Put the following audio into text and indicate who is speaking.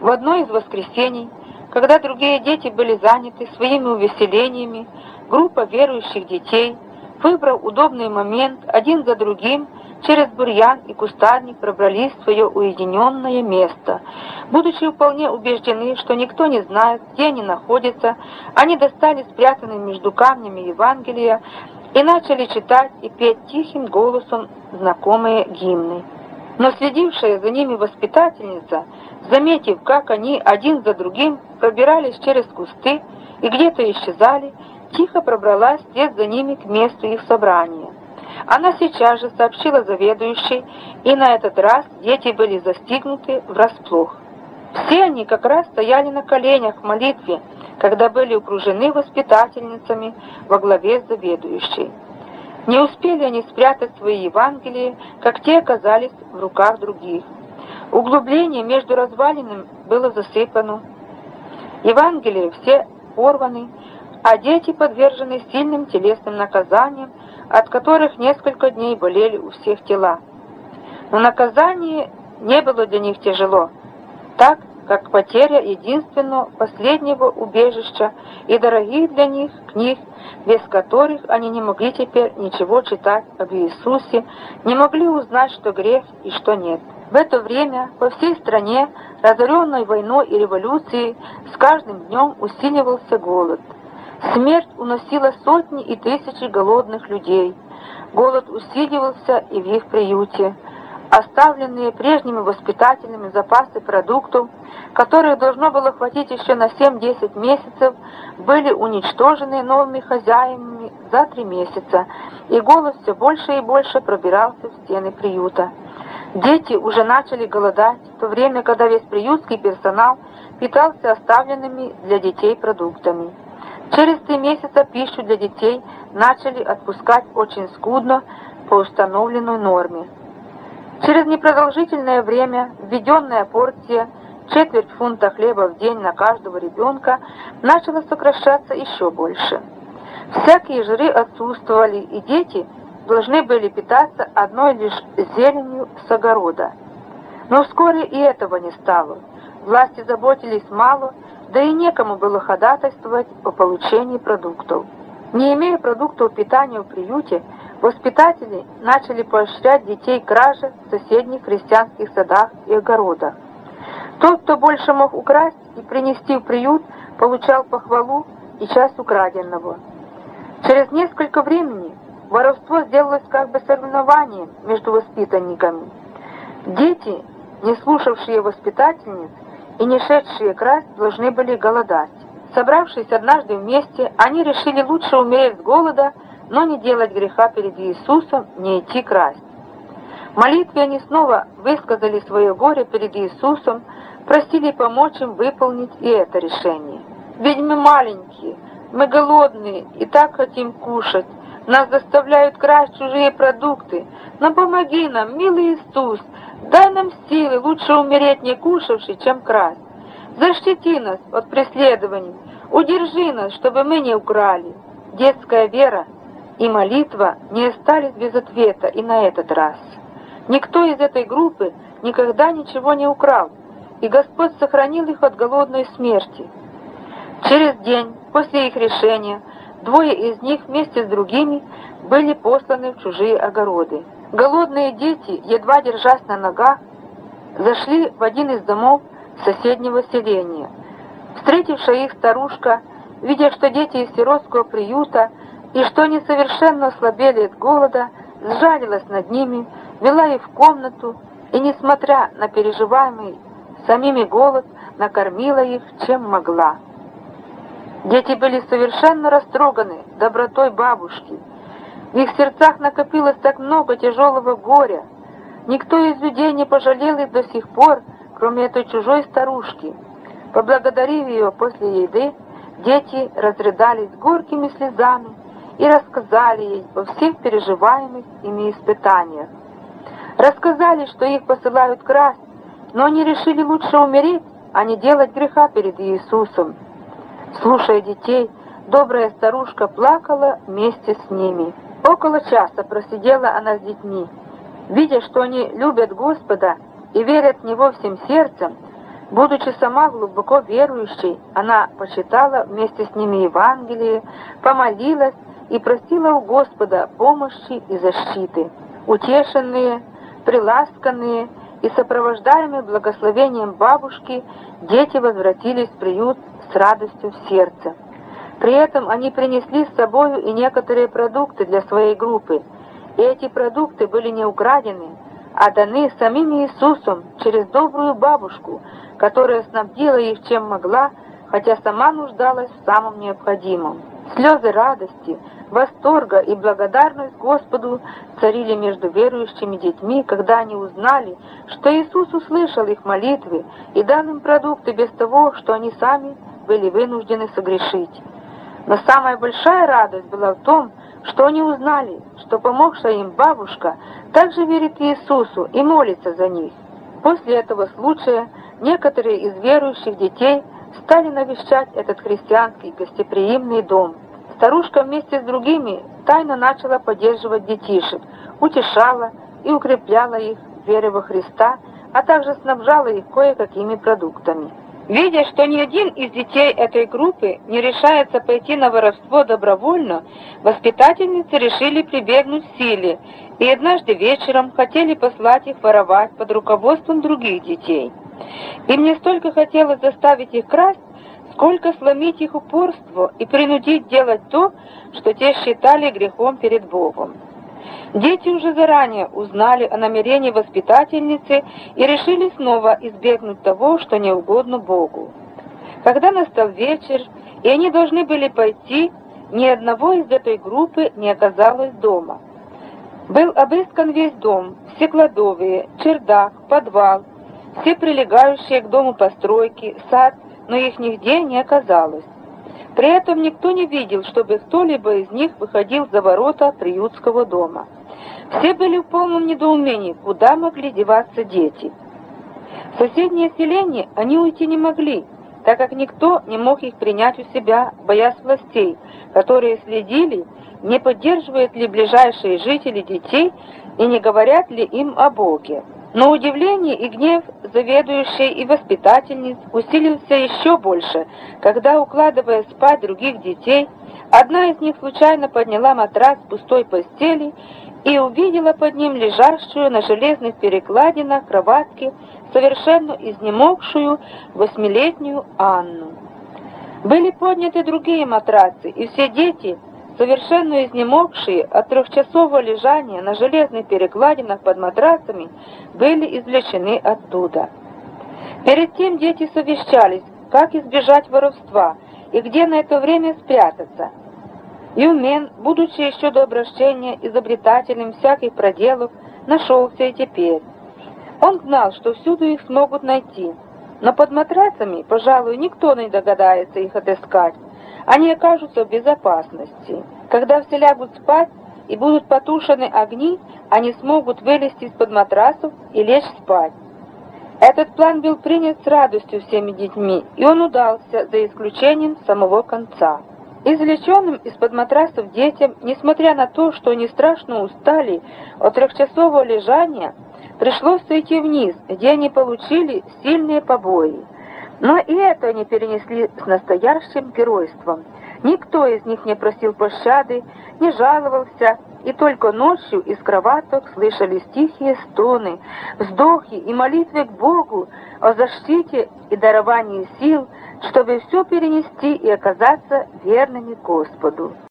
Speaker 1: В одно из воскресений, когда другие дети были заняты своими увеселениями, группа верующих детей, выбрав удобный момент, один за другим, через бурьян и кустарник пробрались в свое уединенное место. Будучи вполне убеждены, что никто не знает, где они находятся, они достали спрятанные между камнями Евангелия и начали читать и петь тихим голосом знакомые гимны. Но следившая за ними воспитательница, заметив, как они один за другим пробирались через кусты и где-то исчезали, тихо пробралась вслед за ними к месту их собрания. Она сейчас же сообщила заведующей, и на этот раз дети были застигнуты врасплох. Все они как раз стояли на коленях в молитве, когда были окружены воспитательницами во главе с заведующей. Не успели они спрятать свои Евангелия, как те оказались в руках других. Углубление между развалинами было засыпано. Евангелия все порваны, а дети подвержены сильным телесным наказаниям, от которых несколько дней болели у всех тела. Но наказание не было для них тяжело, так как потеря единственного последнего убежища и дорогих для них книг, без которых они не могли теперь ничего читать об Иисусе, не могли узнать, что грех и что нет. В это время по всей стране, разоренной войной и революцией, с каждым днем усиливался голод – Смерть уносила сотни и тысячи голодных людей. Голод усиливался и в их приюте. Оставленные прежними воспитателями запасы продуктов, которых должно было хватить еще на 7-10 месяцев, были уничтожены новыми хозяевами за три месяца, и голод все больше и больше пробирался в стены приюта. Дети уже начали голодать, в то время, когда весь приютский персонал питался оставленными для детей продуктами. Через три месяца пищу для детей начали отпускать очень скудно по установленной норме. Через непродолжительное время введенная порция четверть фунта хлеба в день на каждого ребенка начала сокращаться еще больше. Всякие жиры отсутствовали, и дети должны были питаться одной лишь зеленью с огорода. Но вскоре и этого не стало. Власти заботились мало да и некому было ходатайствовать о получении продуктов. Не имея продуктов питания в приюте, воспитатели начали поощрять детей краже в соседних христианских садах и огородах. Тот, кто больше мог украсть и принести в приют, получал похвалу и часть украденного. Через несколько времени воровство сделалось как бы соревнованием между воспитанниками. Дети, не слушавшие воспитательниц, и не шедшие красть должны были голодать. Собравшись однажды вместе, они решили лучше умереть с голода, но не делать греха перед Иисусом, не идти красть. В молитве они снова высказали свое горе перед Иисусом, просили помочь им выполнить и это решение. «Ведь мы маленькие, мы голодные и так хотим кушать, нас заставляют красть чужие продукты, но помоги нам, милый Иисус, Дай нам силы лучше умереть не кушавши, чем красть. Защити нас от преследований, удержи нас, чтобы мы не украли. Детская вера и молитва не остались без ответа и на этот раз. Никто из этой группы никогда ничего не украл, и Господь сохранил их от голодной смерти. Через день после их решения двое из них вместе с другими были посланы в чужие огороды. Голодные дети, едва держась на ногах, зашли в один из домов соседнего селения. Встретившая их старушка, видя, что дети из сиротского приюта и что они совершенно ослабели от голода, сжалилась над ними, вела их в комнату и, несмотря на переживаемый самими голод, накормила их, чем могла. Дети были совершенно растроганы добротой бабушки, в их сердцах накопилось так много тяжелого горя. Никто из людей не пожалел их до сих пор, кроме этой чужой старушки. Поблагодарив ее после еды, дети разрыдались горькими слезами и рассказали ей о всех переживаемых ими испытаниях. Рассказали, что их посылают красть, но они решили лучше умереть, а не делать греха перед Иисусом. Слушая детей, добрая старушка плакала вместе с ними. Около часа просидела она с детьми. Видя, что они любят Господа и верят в Него всем сердцем, Будучи сама глубоко верующей, она почитала вместе с ними Евангелие, помолилась и просила у Господа помощи и защиты. Утешенные, приласканные и сопровождаемые благословением бабушки, дети возвратились в приют с радостью в сердце. При этом они принесли с собою и некоторые продукты для своей группы, и эти продукты были не украдены, а даны самим Иисусом через добрую бабушку, которая снабдила их чем могла, хотя сама нуждалась в самом необходимом. Слезы радости, восторга и благодарность Господу царили между верующими детьми, когда они узнали, что Иисус услышал их молитвы и дал им продукты без того, что они сами были вынуждены согрешить. Но самая большая радость была в том, что они узнали, что помогшая им бабушка также верит Иисусу и молится за них. После этого случая некоторые из верующих детей стали навещать этот христианский гостеприимный дом. Старушка вместе с другими тайно начала поддерживать детишек, утешала и укрепляла их в вере во Христа, а также снабжала их кое-какими продуктами. Видя, что ни один из детей этой группы не решается пойти на воровство добровольно, воспитательницы решили прибегнуть к силе и однажды вечером хотели послать их воровать под руководством других детей. Им не столько хотелось заставить их красть, сколько сломить их упорство и принудить делать то, что те считали грехом перед Богом. Дети уже заранее узнали о намерении воспитательницы и решили снова избегнуть того, что не угодно Богу. Когда настал вечер, и они должны были пойти, ни одного из этой группы не оказалось дома. Был обыскан весь дом, все кладовые, чердак, подвал, все прилегающие к дому постройки, сад, но их нигде не оказалось. При этом никто не видел, чтобы кто-либо из них выходил за ворота приютского дома. Все были в полном недоумении, куда могли деваться дети. В соседнее селение они уйти не могли, так как никто не мог их принять у себя, боясь властей, которые следили, не поддерживают ли ближайшие жители детей и не говорят ли им о Боге. Но удивление и гнев заведующей и воспитательниц усилился еще больше, когда, укладывая спать других детей, одна из них случайно подняла матрас пустой постели и увидела под ним лежащую на железных перекладинах кроватки совершенно изнемогшую восьмилетнюю Анну. Были подняты другие матрасы, и все дети, совершенно изнемогшие от трехчасового лежания на железных перекладинах под матрасами, были извлечены оттуда. Перед тем дети совещались, как избежать воровства и где на это время спрятаться – Юмен, будучи еще до обращения изобретателем всяких проделов, нашелся и теперь. Он знал, что всюду их смогут найти, но под матрацами, пожалуй, никто не догадается их отыскать. Они окажутся в безопасности. Когда все лягут спать и будут потушены огни, они смогут вылезти из-под матрасов и лечь спать. Этот план был принят с радостью всеми детьми, и он удался, за исключением самого конца. Извлеченным из-под матрасов детям, несмотря на то, что они страшно устали от трехчасового лежания, пришлось сойти вниз, где они получили сильные побои. Но и это они перенесли с настоящим геройством. Никто из них не просил пощады, не жаловался, и только ночью из кроваток слышались тихие стоны, вздохи и молитвы к Богу о защите и даровании сил, чтобы все перенести и оказаться верными Господу.